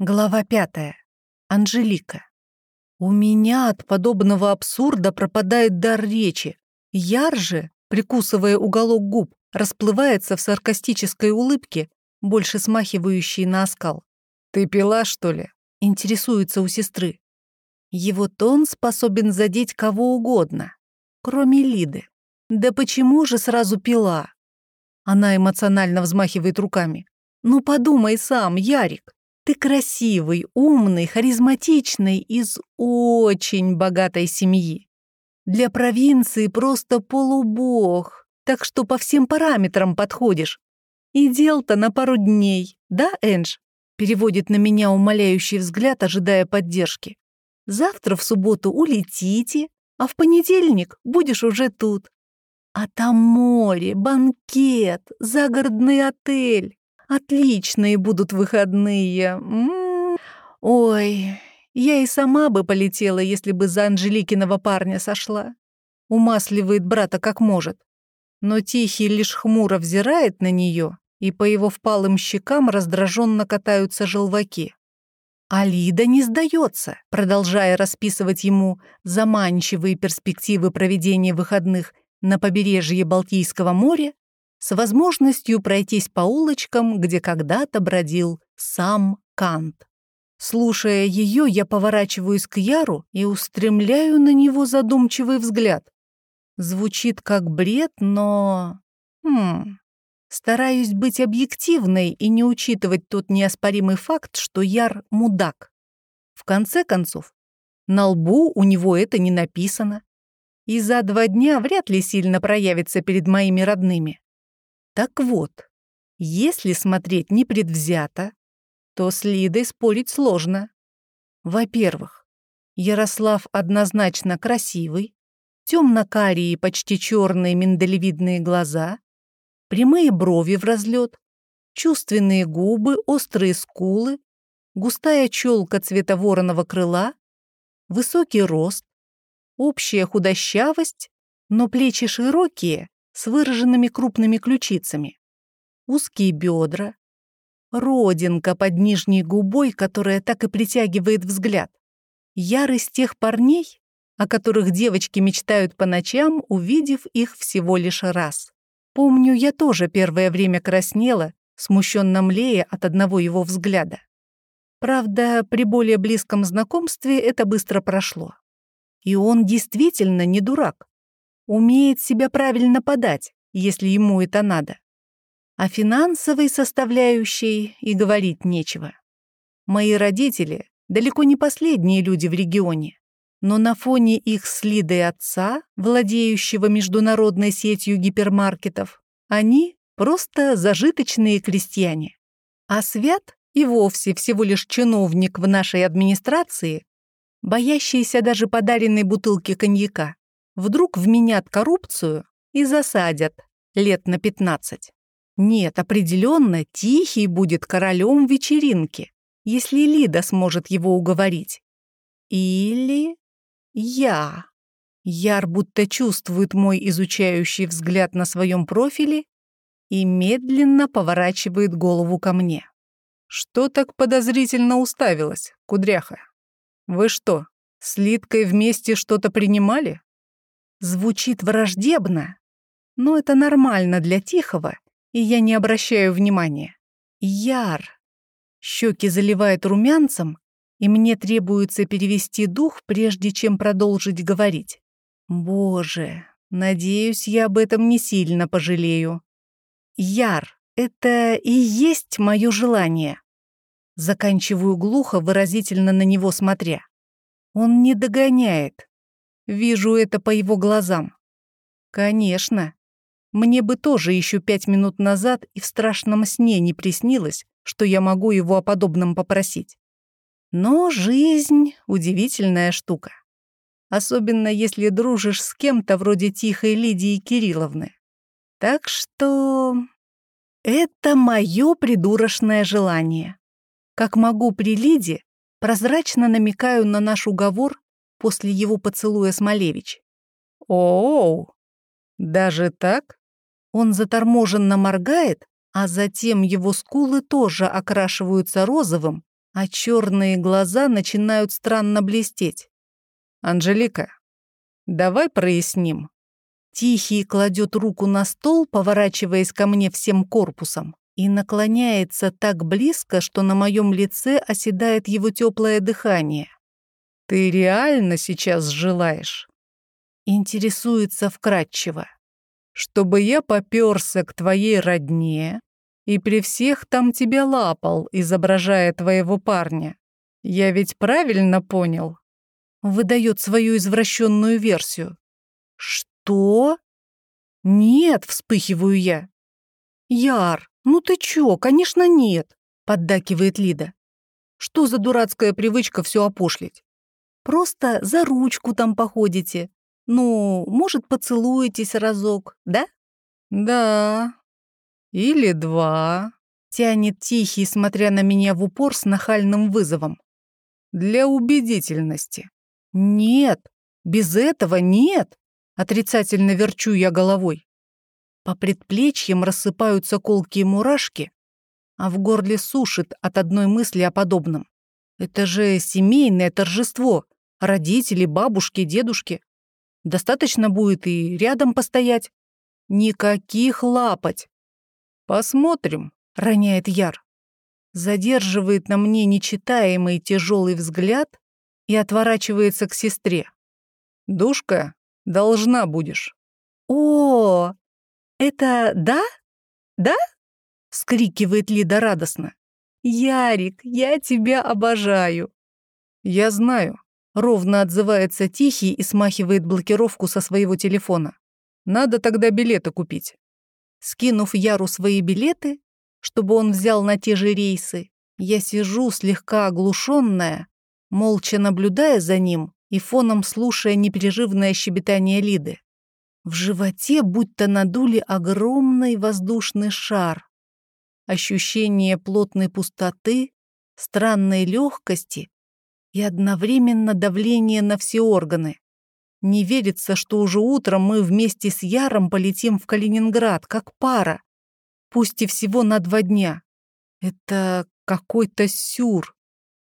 Глава пятая. Анжелика. У меня от подобного абсурда пропадает дар речи. Яр же, прикусывая уголок губ, расплывается в саркастической улыбке, больше смахивающей на оскал. «Ты пила, что ли?» — интересуется у сестры. Его тон способен задеть кого угодно, кроме Лиды. Да почему же сразу пила? Она эмоционально взмахивает руками. «Ну подумай сам, Ярик, ты красивый, умный, харизматичный, из очень богатой семьи. Для провинции просто полубог, так что по всем параметрам подходишь. И дел-то на пару дней, да, Эндж?» Переводит на меня умоляющий взгляд, ожидая поддержки. «Завтра в субботу улетите, а в понедельник будешь уже тут. А там море, банкет, загородный отель. Отличные будут выходные. М -м -м. Ой, я и сама бы полетела, если бы за Анжеликиного парня сошла. Умасливает брата как может. Но Тихий лишь хмуро взирает на нее, и по его впалым щекам раздраженно катаются желваки. Алида не сдается, продолжая расписывать ему заманчивые перспективы проведения выходных на побережье Балтийского моря с возможностью пройтись по улочкам, где когда-то бродил сам Кант. Слушая ее, я поворачиваюсь к Яру и устремляю на него задумчивый взгляд. Звучит как бред, но... Хм... Стараюсь быть объективной и не учитывать тот неоспоримый факт, что Яр — мудак. В конце концов, на лбу у него это не написано. И за два дня вряд ли сильно проявится перед моими родными. Так вот, если смотреть непредвзято, то с Лидой спорить сложно. Во-первых, Ярослав однозначно красивый, темно-карие, почти черные миндалевидные глаза, прямые брови в разлет, чувственные губы, острые скулы, густая челка цвета вороного крыла, высокий рост, общая худощавость, но плечи широкие, с выраженными крупными ключицами, узкие бедра, родинка под нижней губой, которая так и притягивает взгляд. Яр из тех парней, о которых девочки мечтают по ночам, увидев их всего лишь раз. Помню, я тоже первое время краснела, смущенно млея от одного его взгляда. Правда, при более близком знакомстве это быстро прошло. И он действительно не дурак умеет себя правильно подать, если ему это надо. О финансовой составляющей и говорить нечего. Мои родители далеко не последние люди в регионе, но на фоне их с Лидой отца, владеющего международной сетью гипермаркетов, они просто зажиточные крестьяне. А Свят и вовсе всего лишь чиновник в нашей администрации, боящийся даже подаренной бутылки коньяка вдруг вменят коррупцию и засадят лет на 15. Нет, определенно, Тихий будет королем вечеринки, если Лида сможет его уговорить. Или я. Яр будто чувствует мой изучающий взгляд на своем профиле и медленно поворачивает голову ко мне. Что так подозрительно уставилась, кудряха? Вы что, с Лидкой вместе что-то принимали? Звучит враждебно, но это нормально для Тихого, и я не обращаю внимания. Яр. Щеки заливает румянцем, и мне требуется перевести дух, прежде чем продолжить говорить. Боже, надеюсь, я об этом не сильно пожалею. Яр, это и есть мое желание. Заканчиваю глухо, выразительно на него смотря. Он не догоняет, Вижу это по его глазам. Конечно. Мне бы тоже еще пять минут назад и в страшном сне не приснилось, что я могу его о подобном попросить. Но жизнь — удивительная штука. Особенно если дружишь с кем-то вроде тихой Лидии Кирилловны. Так что... Это мое придурочное желание. Как могу при Лиде, прозрачно намекаю на наш уговор после его поцелуя с Малевич. «Оу, даже так?» Он заторможенно моргает, а затем его скулы тоже окрашиваются розовым, а черные глаза начинают странно блестеть. «Анжелика, давай проясним». Тихий кладет руку на стол, поворачиваясь ко мне всем корпусом, и наклоняется так близко, что на моем лице оседает его теплое дыхание. «Ты реально сейчас желаешь?» Интересуется вкратчиво. «Чтобы я попёрся к твоей родне и при всех там тебя лапал, изображая твоего парня. Я ведь правильно понял?» Выдает свою извращенную версию. «Что?» «Нет», — вспыхиваю я. «Яр, ну ты чё, конечно нет», — поддакивает Лида. «Что за дурацкая привычка все опошлить? Просто за ручку там походите. Ну, может, поцелуетесь разок, да?» «Да. Или два», — тянет Тихий, смотря на меня в упор с нахальным вызовом. «Для убедительности». «Нет, без этого нет!» Отрицательно верчу я головой. По предплечьям рассыпаются колкие мурашки, а в горле сушит от одной мысли о подобном. Это же семейное торжество. Родители, бабушки, дедушки. Достаточно будет и рядом постоять. Никаких лапать. Посмотрим, роняет Яр. Задерживает на мне нечитаемый тяжелый взгляд и отворачивается к сестре. Душка, Должна будешь. О, это да? Да? Скрикивает Лида радостно. Ярик, я тебя обожаю. Я знаю. Ровно отзывается Тихий и смахивает блокировку со своего телефона. Надо тогда билеты купить. Скинув Яру свои билеты, чтобы он взял на те же рейсы, я сижу слегка оглушенная, молча наблюдая за ним и фоном слушая непрерывное щебетание Лиды. В животе будто надули огромный воздушный шар. Ощущение плотной пустоты, странной легкости и одновременно давление на все органы. Не верится, что уже утром мы вместе с Яром полетим в Калининград, как пара. Пусть и всего на два дня. Это какой-то сюр.